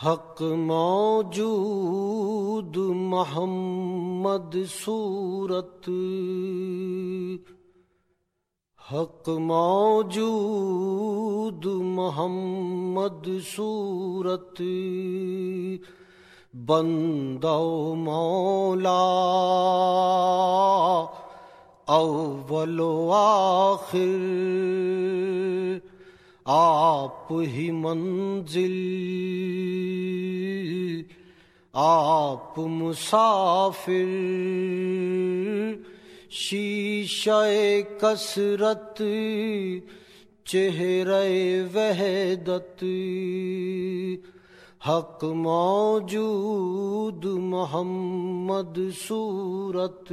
حق موجود محمد صورت حق موجود محمد صورت بندو مولا اول و آخر آپ ہی منزل، آپ مسافر۔ شیشہ کسرت چہرے وحدت۔ حق موجود محمد صورت۔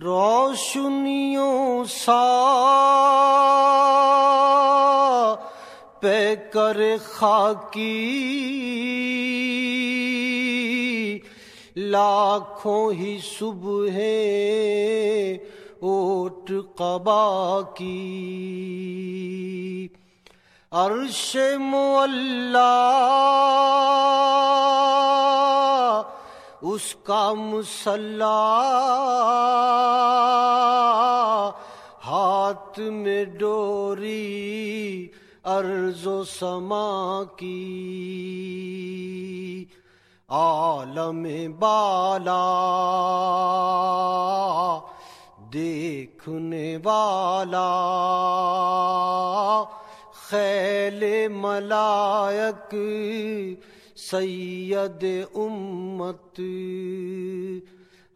روشنیوں سا کر خاکی لاکھوں ہی صبح اوٹ قبا کی۔ عرش مولا اس کا مسلح ہاتھ میں ڈوری ارض و سما کی۔ عالم بالا دیکھنے والا۔ خیل ملائک سید امت۔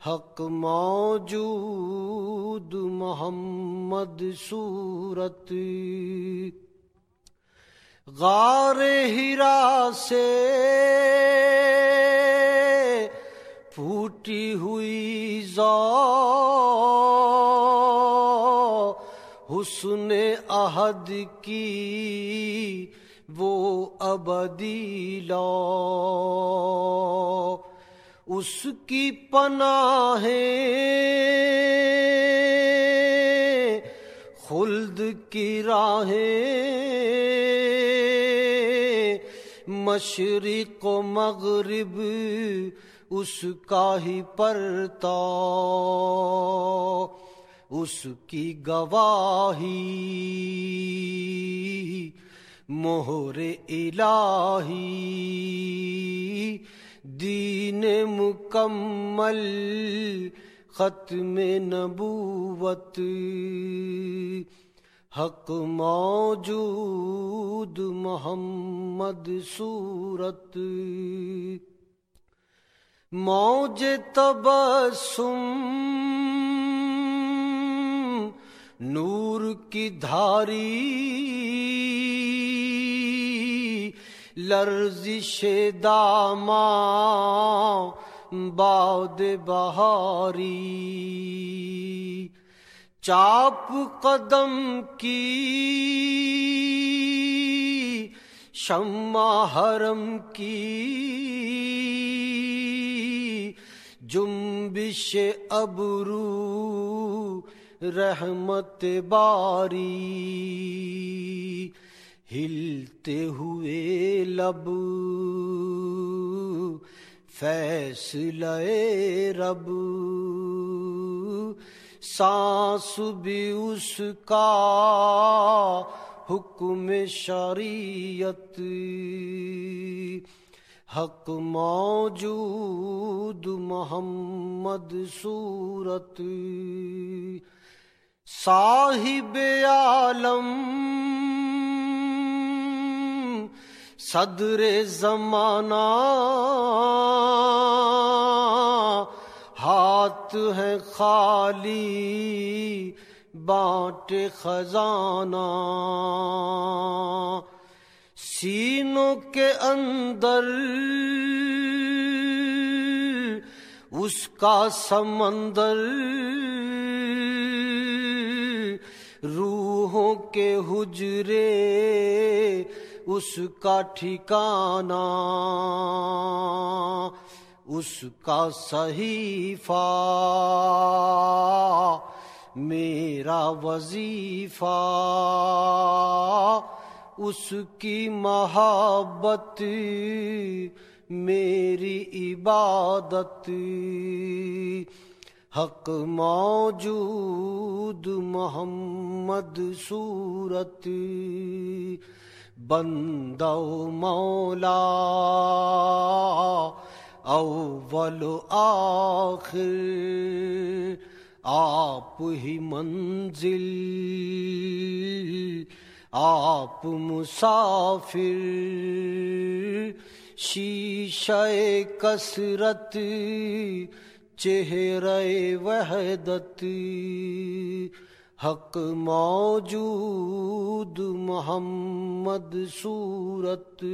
حق موجود محمد صورت۔ غار ہرا سے پھوٹی ہوئی زو، حسن عہد کی وہ ابدی لو۔ اس کی پناہ خلد کی راہیں مشرق و مغرب اس کا ہی پرتا، اس کی گواہی، مہر الہی، دین مکمل، ختم نبوت۔ حق موجود محمد صورت۔ موج تبسم نور کی دھاری۔ لرزش داما باد بہاری۔ چاپ قدم کی شمع حرم کی جنبش ابرو رحمت باری ہلتے ہوئے لب فیصلہ رب سانس بھی اس کا حکم شریعت۔ حق موجود محمد صورت۔ صاحب عالم۔ صدر زمانہ۔ ہاتھ ہے خالی، بانٹ خزانہ۔ سینوں کے اندر اس کا سمندر، روحوں کے حجرے اس کا ٹھکانہ۔ اس کا صحیفہ، میرا وظیفہ، اس کی محبت، میری عبادت۔ حق موجود محمد صورت بندو مولا اول آخر، آپ ہی منزل، آپ مسافر۔ شیشہ کسرت چہرے وحدت۔ حق موجود، محمد صورت۔